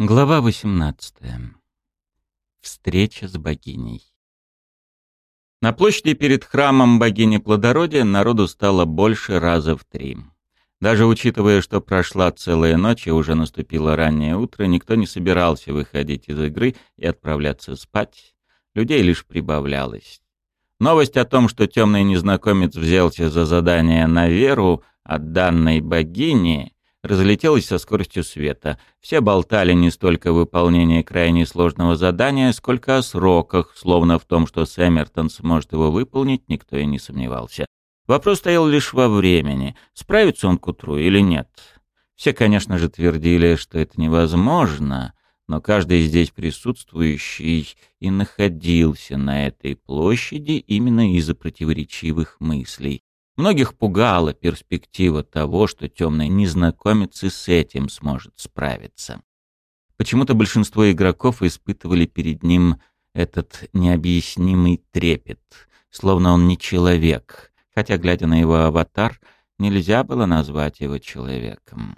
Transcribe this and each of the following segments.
Глава 18. Встреча с богиней. На площади перед храмом богини плодородия народу стало больше раза в три. Даже учитывая, что прошла целая ночь и уже наступило раннее утро, никто не собирался выходить из игры и отправляться спать. Людей лишь прибавлялось. Новость о том, что темный незнакомец взялся за задание на веру от данной богини, разлетелась со скоростью света. Все болтали не столько о выполнении крайне сложного задания, сколько о сроках, словно в том, что Сэммертон сможет его выполнить, никто и не сомневался. Вопрос стоял лишь во времени, справится он к утру или нет. Все, конечно же, твердили, что это невозможно, но каждый здесь присутствующий и находился на этой площади именно из-за противоречивых мыслей. Многих пугала перспектива того, что темный незнакомец и с этим сможет справиться. Почему-то большинство игроков испытывали перед ним этот необъяснимый трепет, словно он не человек, хотя, глядя на его аватар, нельзя было назвать его человеком.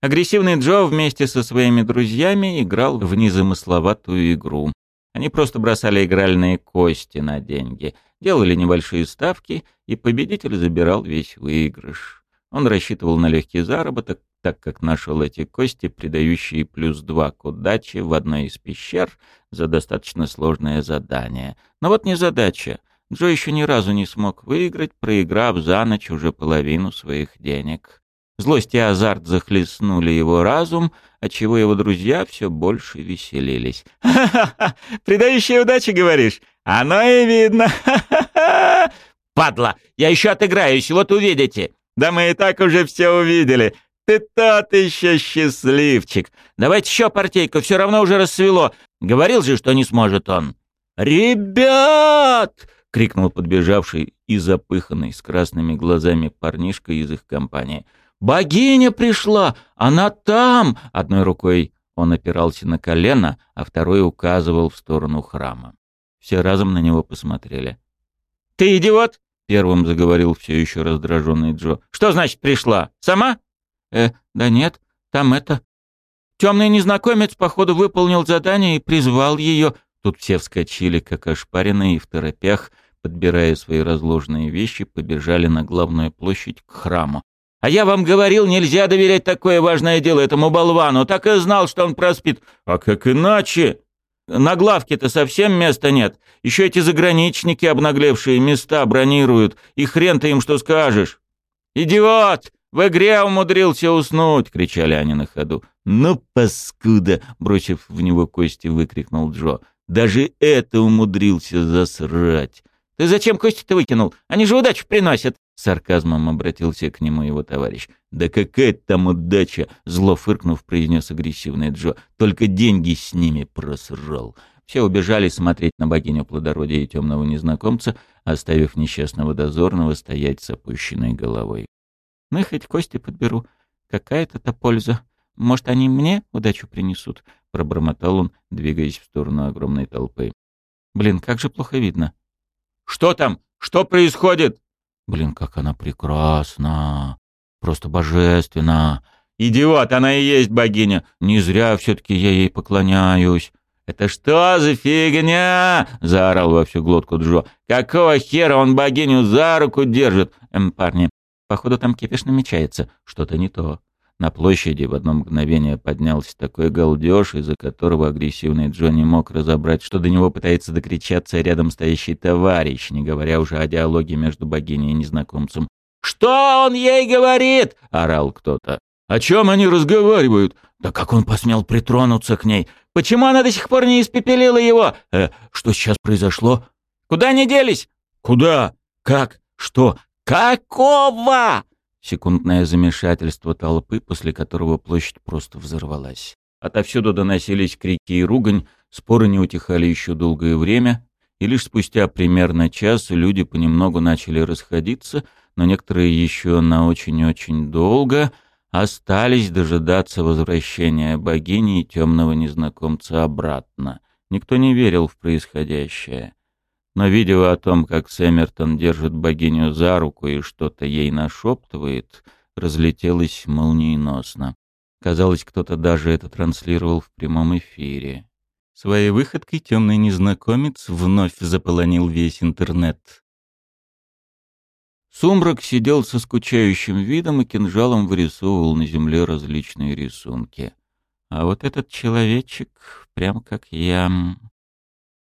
Агрессивный Джо вместе со своими друзьями играл в незамысловатую игру. Они просто бросали игральные кости на деньги — делали небольшие ставки, и победитель забирал весь выигрыш. Он рассчитывал на легкий заработок, так как нашел эти кости, придающие плюс два к удаче в одной из пещер за достаточно сложное задание. Но вот не задача. Джо еще ни разу не смог выиграть, проиграв за ночь уже половину своих денег. Злость и азарт захлестнули его разум, отчего его друзья все больше веселились. «Ха-ха-ха! Придающая удача, говоришь? Оно и видно! Ха-ха-ха! Падла! Я еще отыграюсь, вот увидите! Да мы и так уже все увидели! Ты тот еще счастливчик! Давайте еще партейку, все равно уже рассвело! Говорил же, что не сможет он!» «Ребят!» — крикнул подбежавший и запыханный с красными глазами парнишка из их компании — «Богиня пришла! Она там!» Одной рукой он опирался на колено, а второй указывал в сторону храма. Все разом на него посмотрели. «Ты идиот!» — первым заговорил все еще раздраженный Джо. «Что значит пришла? Сама?» «Э, да нет, там это...» Темный незнакомец, походу, выполнил задание и призвал ее. Тут все вскочили, как ошпаренные, и в торопях, подбирая свои разложенные вещи, побежали на главную площадь к храму. А я вам говорил, нельзя доверять такое важное дело этому болвану. Так и знал, что он проспит. А как иначе? На главке-то совсем места нет. Еще эти заграничники, обнаглевшие, места бронируют. И хрен ты им что скажешь. «Идиот! В игре умудрился уснуть!» — кричали они на ходу. «Ну, паскуда!» — бросив в него кости, выкрикнул Джо. «Даже это умудрился засрать!» «Ты зачем кости-то выкинул? Они же удачу приносят!» Сарказмом обратился к нему его товарищ. «Да какая там удача!» — зло фыркнув, произнес агрессивный Джо. «Только деньги с ними просрал». Все убежали смотреть на богиню плодородия и темного незнакомца, оставив несчастного дозорного стоять с опущенной головой. «Ну хоть кости подберу. Какая-то-то польза. Может, они мне удачу принесут?» — пробормотал он, двигаясь в сторону огромной толпы. «Блин, как же плохо видно». «Что там? Что происходит?» Блин, как она прекрасна! Просто божественна! Идиот, она и есть богиня! Не зря все-таки я ей поклоняюсь!» «Это что за фигня?» — заорал во всю глотку Джо. «Какого хера он богиню за руку держит?» «Эм, парни, походу там кипиш намечается. Что-то не то». На площади в одно мгновение поднялся такой галдеж, из-за которого агрессивный Джо не мог разобрать, что до него пытается докричаться рядом стоящий товарищ, не говоря уже о диалоге между богиней и незнакомцем. «Что он ей говорит?» — орал кто-то. «О чем они разговаривают? Да как он посмел притронуться к ней? Почему она до сих пор не испепелила его? Э, что сейчас произошло? Куда они делись? Куда? Как? Что? Какого?» Секундное замешательство толпы, после которого площадь просто взорвалась. Отовсюду доносились крики и ругань, споры не утихали еще долгое время, и лишь спустя примерно час люди понемногу начали расходиться, но некоторые еще на очень-очень долго остались дожидаться возвращения богини и темного незнакомца обратно. Никто не верил в происходящее но видео о том, как Сэммертон держит богиню за руку и что-то ей нашептывает, разлетелось молниеносно. Казалось, кто-то даже это транслировал в прямом эфире. Своей выходкой темный незнакомец вновь заполонил весь интернет. Сумрак сидел со скучающим видом и кинжалом вырисовывал на земле различные рисунки. А вот этот человечек, прям как я,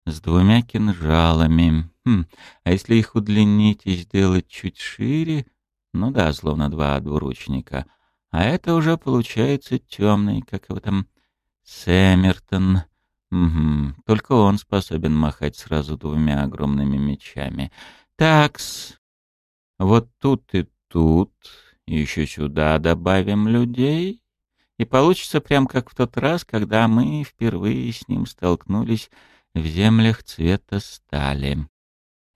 с двумя кинжалами. Хм, а если их удлинить и сделать чуть шире? Ну да, словно два двуручника. А это уже получается темный, как его там, Сэмертон. Угу. Только он способен махать сразу двумя огромными мечами. Такс. Вот тут и тут. Еще сюда добавим людей. И получится прям как в тот раз, когда мы впервые с ним столкнулись в землях цвета стали.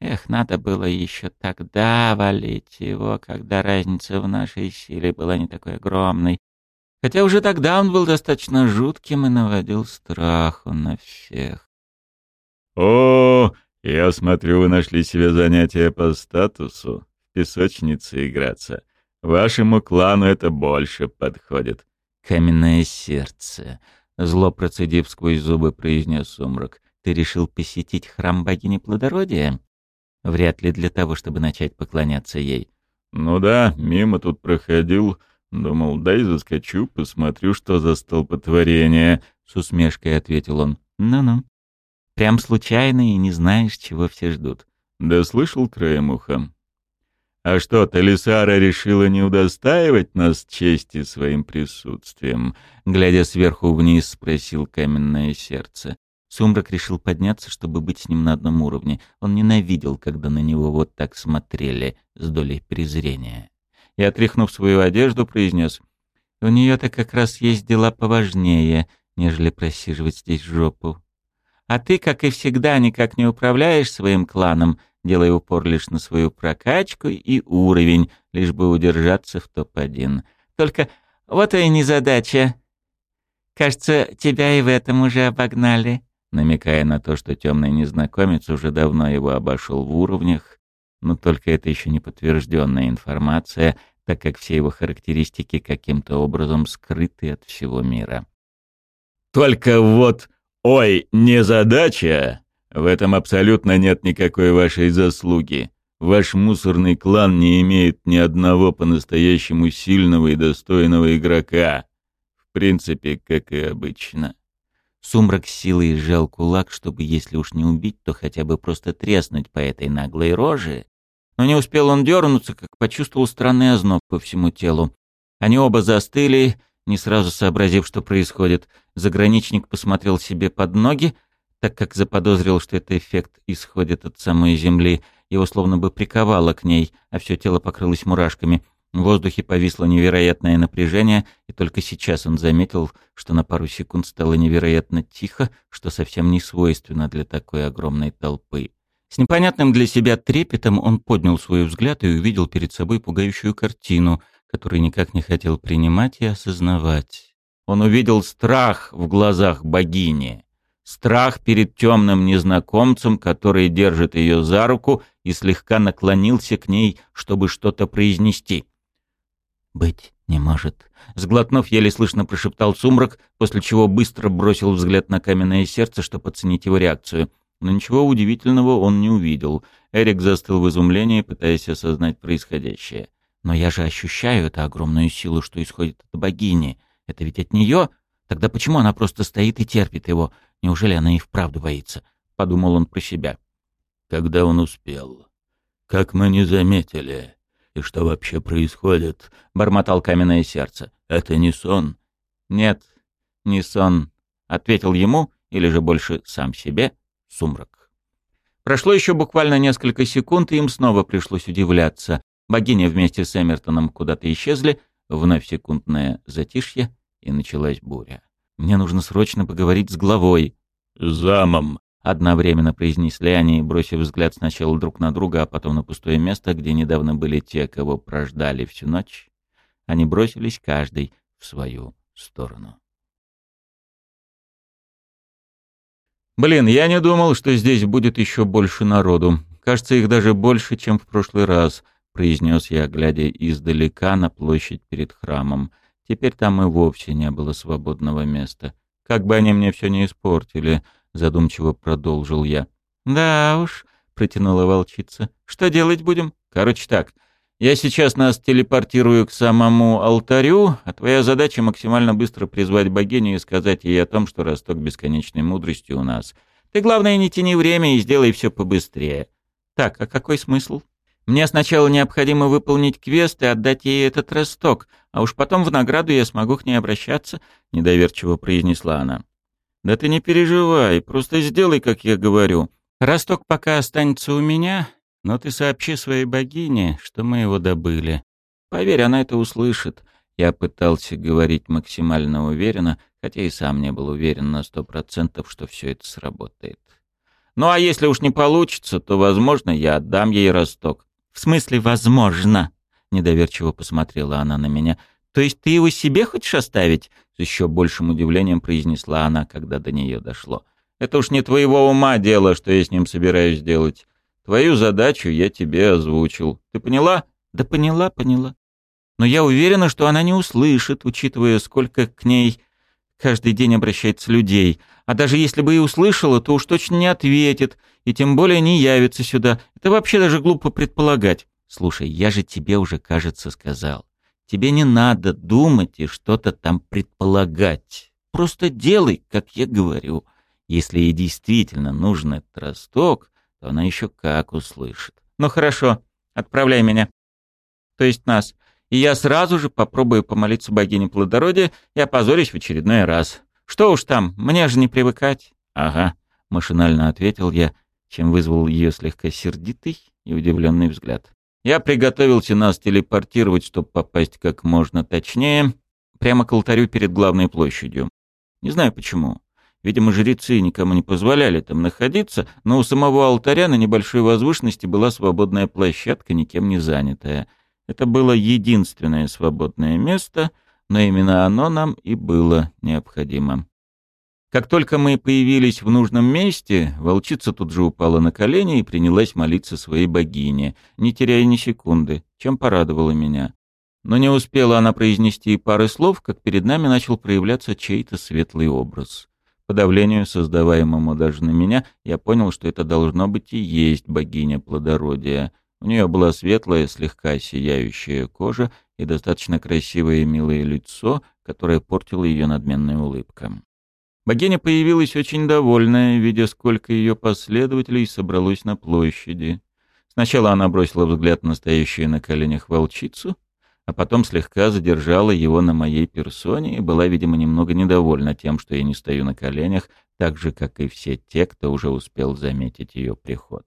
Эх, надо было еще тогда валить его, когда разница в нашей силе была не такой огромной. Хотя уже тогда он был достаточно жутким и наводил страху на всех. «О, я смотрю, вы нашли себе занятие по статусу. В песочнице играться. Вашему клану это больше подходит». «Каменное сердце», — зло процедив сквозь зубы, произнес сумрак. «Ты решил посетить храм богини плодородия?» Вряд ли для того, чтобы начать поклоняться ей. «Ну да, мимо тут проходил. Думал, дай заскочу, посмотрю, что за столпотворение», — с усмешкой ответил он. «Ну-ну. Прям случайно и не знаешь, чего все ждут». «Да слышал краем уха. А что, Талисара решила не удостаивать нас чести своим присутствием?» Глядя сверху вниз, спросил каменное сердце. Сумрак решил подняться, чтобы быть с ним на одном уровне. Он ненавидел, когда на него вот так смотрели, с долей презрения. И, отряхнув свою одежду, произнес, «У нее-то как раз есть дела поважнее, нежели просиживать здесь жопу. А ты, как и всегда, никак не управляешь своим кланом, делая упор лишь на свою прокачку и уровень, лишь бы удержаться в топ-1. Только вот и незадача. Кажется, тебя и в этом уже обогнали» намекая на то, что темный незнакомец уже давно его обошел в уровнях, но только это еще не подтвержденная информация, так как все его характеристики каким-то образом скрыты от всего мира. «Только вот, ой, незадача! В этом абсолютно нет никакой вашей заслуги. Ваш мусорный клан не имеет ни одного по-настоящему сильного и достойного игрока. В принципе, как и обычно». Сумрак силой сжал кулак, чтобы, если уж не убить, то хотя бы просто треснуть по этой наглой роже. Но не успел он дернуться, как почувствовал странный озноб по всему телу. Они оба застыли, не сразу сообразив, что происходит. Заграничник посмотрел себе под ноги, так как заподозрил, что это эффект исходит от самой земли. Его словно бы приковало к ней, а все тело покрылось мурашками — в воздухе повисло невероятное напряжение, и только сейчас он заметил, что на пару секунд стало невероятно тихо, что совсем не свойственно для такой огромной толпы. С непонятным для себя трепетом он поднял свой взгляд и увидел перед собой пугающую картину, которую никак не хотел принимать и осознавать. Он увидел страх в глазах богини, страх перед темным незнакомцем, который держит ее за руку и слегка наклонился к ней, чтобы что-то произнести — «Быть не может». Сглотнув, еле слышно прошептал сумрак, после чего быстро бросил взгляд на каменное сердце, чтобы оценить его реакцию. Но ничего удивительного он не увидел. Эрик застыл в изумлении, пытаясь осознать происходящее. «Но я же ощущаю эту огромную силу, что исходит от богини. Это ведь от нее? Тогда почему она просто стоит и терпит его? Неужели она и вправду боится?» — подумал он про себя. «Когда он успел? Как мы не заметили?» «И что вообще происходит?» — бормотал каменное сердце. «Это не сон?» «Нет, не сон», — ответил ему, или же больше сам себе, сумрак. Прошло еще буквально несколько секунд, и им снова пришлось удивляться. Богиня вместе с Эмертоном куда-то исчезли, вновь секундное затишье, и началась буря. «Мне нужно срочно поговорить с главой». «Замом», Одновременно произнесли они, бросив взгляд сначала друг на друга, а потом на пустое место, где недавно были те, кого прождали всю ночь. Они бросились каждый в свою сторону. «Блин, я не думал, что здесь будет еще больше народу. Кажется, их даже больше, чем в прошлый раз», — произнес я, глядя издалека на площадь перед храмом. Теперь там и вовсе не было свободного места. Как бы они мне все не испортили, задумчиво продолжил я. Да уж, протянула волчица. Что делать будем? Короче так, я сейчас нас телепортирую к самому алтарю, а твоя задача максимально быстро призвать богиню и сказать ей о том, что росток бесконечной мудрости у нас. Ты, главное, не тяни время и сделай все побыстрее. Так, а какой смысл? Мне сначала необходимо выполнить квест и отдать ей этот росток, а уж потом в награду я смогу к ней обращаться, — недоверчиво произнесла она. «Да ты не переживай, просто сделай, как я говорю. Росток пока останется у меня, но ты сообщи своей богине, что мы его добыли. Поверь, она это услышит». Я пытался говорить максимально уверенно, хотя и сам не был уверен на сто процентов, что все это сработает. «Ну а если уж не получится, то, возможно, я отдам ей росток». «В смысле, возможно?» — недоверчиво посмотрела она на меня. «То есть ты его себе хочешь оставить?» С еще большим удивлением произнесла она, когда до нее дошло. «Это уж не твоего ума дело, что я с ним собираюсь делать. Твою задачу я тебе озвучил. Ты поняла?» «Да поняла, поняла. Но я уверена, что она не услышит, учитывая, сколько к ней каждый день обращается людей. А даже если бы и услышала, то уж точно не ответит, и тем более не явится сюда. Это вообще даже глупо предполагать. Слушай, я же тебе уже, кажется, сказал. Тебе не надо думать и что-то там предполагать. Просто делай, как я говорю. Если ей действительно нужен этот росток, то она еще как услышит. Ну хорошо, отправляй меня. То есть нас. И я сразу же попробую помолиться богине плодородия и опозорюсь в очередной раз. Что уж там, мне же не привыкать. Ага, машинально ответил я, чем вызвал ее слегка сердитый и удивленный взгляд. Я приготовился нас телепортировать, чтобы попасть как можно точнее, прямо к алтарю перед главной площадью. Не знаю почему. Видимо, жрецы никому не позволяли там находиться, но у самого алтаря на небольшой возвышенности была свободная площадка, никем не занятая. Это было единственное свободное место, но именно оно нам и было необходимо. Как только мы появились в нужном месте, волчица тут же упала на колени и принялась молиться своей богине, не теряя ни секунды, чем порадовала меня. Но не успела она произнести и пары слов, как перед нами начал проявляться чей-то светлый образ. По давлению, создаваемому даже на меня, я понял, что это должно быть и есть богиня плодородия. У нее была светлая, слегка сияющая кожа и достаточно красивое и милое лицо, которое портило ее надменная улыбка. Богиня появилась очень довольная, видя, сколько ее последователей собралось на площади. Сначала она бросила взгляд на стоящую на коленях волчицу, а потом слегка задержала его на моей персоне и была, видимо, немного недовольна тем, что я не стою на коленях, так же, как и все те, кто уже успел заметить ее приход.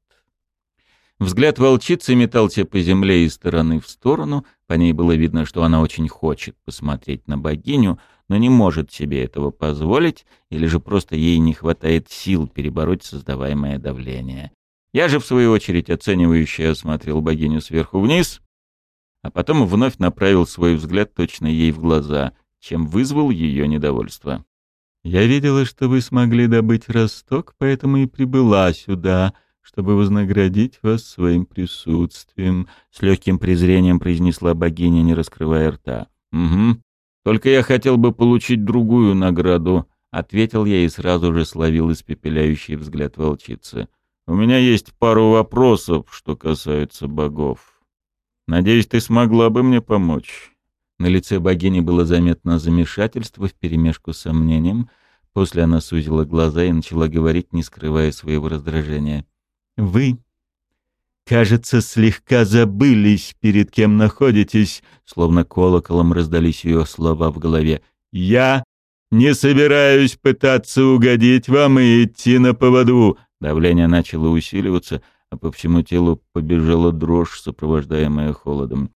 Взгляд волчицы метался по земле из стороны в сторону, по ней было видно, что она очень хочет посмотреть на богиню, но не может себе этого позволить, или же просто ей не хватает сил перебороть создаваемое давление. Я же, в свою очередь, оценивающе осмотрел богиню сверху вниз, а потом вновь направил свой взгляд точно ей в глаза, чем вызвал ее недовольство. «Я видела, что вы смогли добыть росток, поэтому и прибыла сюда», чтобы вознаградить вас своим присутствием», — с легким презрением произнесла богиня, не раскрывая рта. «Угу. Только я хотел бы получить другую награду», — ответил я и сразу же словил испепеляющий взгляд волчицы. «У меня есть пару вопросов, что касаются богов. Надеюсь, ты смогла бы мне помочь». На лице богини было заметно замешательство вперемешку с сомнением. После она сузила глаза и начала говорить, не скрывая своего раздражения. «Вы Кажется, слегка забылись, перед кем находитесь, словно колоколом раздались ее слова в голове. Я не собираюсь пытаться угодить вам и идти на поводу. Давление начало усиливаться, а по всему телу побежала дрожь, сопровождаемая холодом.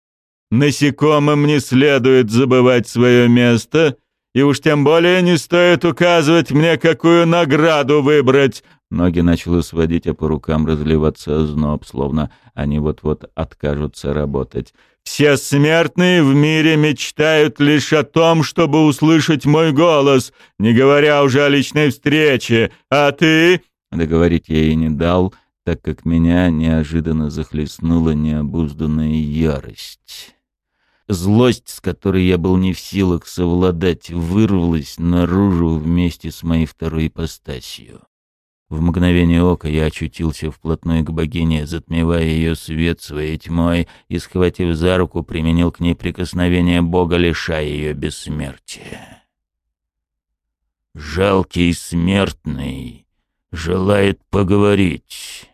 Насекомым не следует забывать свое место, и уж тем более не стоит указывать мне, какую награду выбрать. Ноги начало сводить, а по рукам разливаться озноб, словно они вот-вот откажутся работать. «Все смертные в мире мечтают лишь о том, чтобы услышать мой голос, не говоря уже о личной встрече. А ты...» Договорить я ей не дал, так как меня неожиданно захлестнула необузданная ярость. Злость, с которой я был не в силах совладать, вырвалась наружу вместе с моей второй ипостасью. В мгновение ока я очутился вплотную к богине, затмевая ее свет своей тьмой и, схватив за руку, применил к ней прикосновение бога, лишая ее бессмертия. «Жалкий смертный желает поговорить,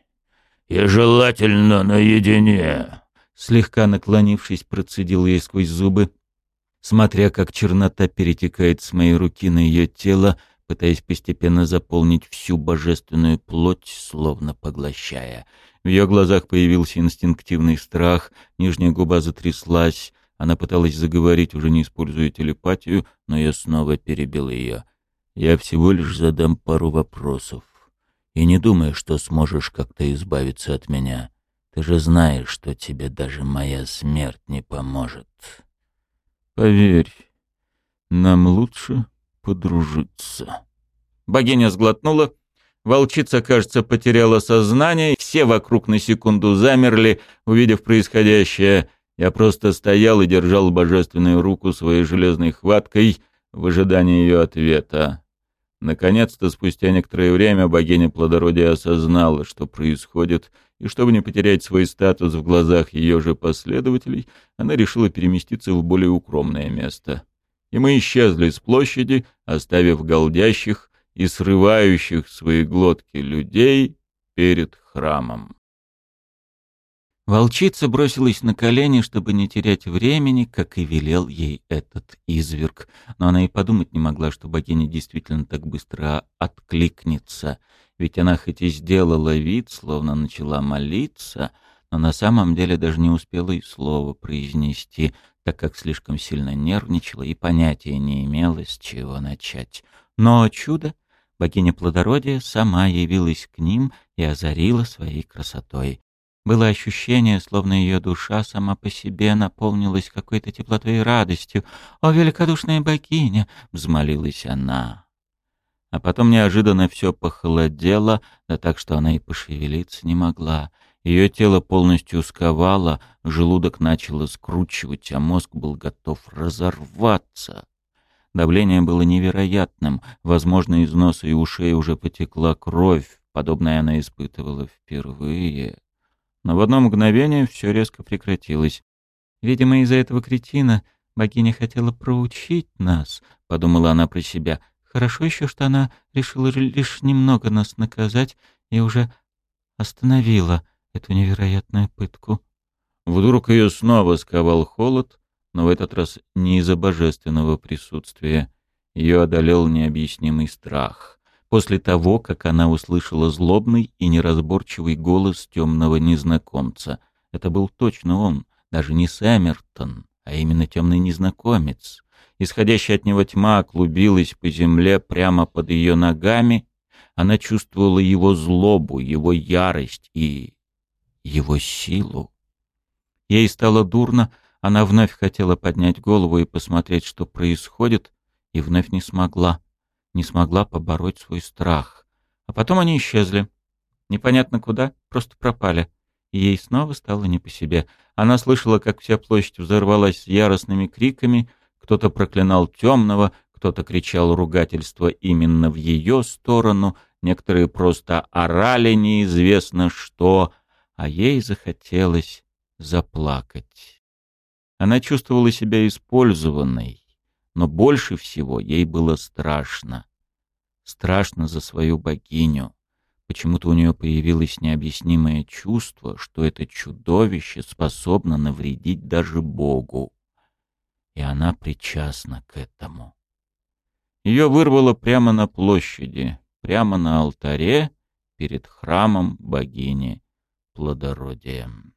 и желательно наедине», слегка наклонившись, процедил ей сквозь зубы. Смотря как чернота перетекает с моей руки на ее тело, пытаясь постепенно заполнить всю божественную плоть, словно поглощая. В ее глазах появился инстинктивный страх, нижняя губа затряслась, она пыталась заговорить, уже не используя телепатию, но я снова перебил ее. «Я всего лишь задам пару вопросов. И не думай, что сможешь как-то избавиться от меня. Ты же знаешь, что тебе даже моя смерть не поможет. Поверь, нам лучше подружиться. Богиня сглотнула. Волчица, кажется, потеряла сознание. Все вокруг на секунду замерли, увидев происходящее. Я просто стоял и держал божественную руку своей железной хваткой в ожидании ее ответа. Наконец-то, спустя некоторое время, богиня плодородия осознала, что происходит, и чтобы не потерять свой статус в глазах ее же последователей, она решила переместиться в более укромное место и мы исчезли с площади, оставив голдящих и срывающих свои глотки людей перед храмом. Волчица бросилась на колени, чтобы не терять времени, как и велел ей этот изверг. Но она и подумать не могла, что богиня действительно так быстро откликнется. Ведь она хоть и сделала вид, словно начала молиться, но на самом деле даже не успела и слова произнести, так как слишком сильно нервничала и понятия не имела, с чего начать. Но чудо, богиня плодородия сама явилась к ним и озарила своей красотой. Было ощущение, словно ее душа сама по себе наполнилась какой-то теплотой и радостью. «О, великодушная богиня!» — взмолилась она. А потом неожиданно все похолодело, да так, что она и пошевелиться не могла. Ее тело полностью сковало, желудок начало скручивать, а мозг был готов разорваться. Давление было невероятным, возможно, из носа и ушей уже потекла кровь, подобное она испытывала впервые. Но в одно мгновение все резко прекратилось. «Видимо, из-за этого кретина богиня хотела проучить нас», — подумала она про себя. «Хорошо еще, что она решила лишь немного нас наказать и уже остановила эту невероятную пытку. Вдруг ее снова сковал холод, но в этот раз не из-за божественного присутствия. Ее одолел необъяснимый страх. После того, как она услышала злобный и неразборчивый голос темного незнакомца. Это был точно он, даже не Сэмертон, а именно темный незнакомец. Исходящая от него тьма клубилась по земле прямо под ее ногами. Она чувствовала его злобу, его ярость и его силу. Ей стало дурно, она вновь хотела поднять голову и посмотреть, что происходит, и вновь не смогла. Не смогла побороть свой страх. А потом они исчезли. Непонятно куда, просто пропали. И ей снова стало не по себе. Она слышала, как вся площадь взорвалась яростными криками, кто-то проклинал темного, кто-то кричал ругательство именно в ее сторону, некоторые просто орали неизвестно что, а ей захотелось заплакать. Она чувствовала себя использованной, но больше всего ей было страшно. Страшно за свою богиню. Почему-то у нее появилось необъяснимое чувство, что это чудовище способно навредить даже Богу. И она причастна к этому. Ее вырвало прямо на площади, прямо на алтаре перед храмом богини плодородием.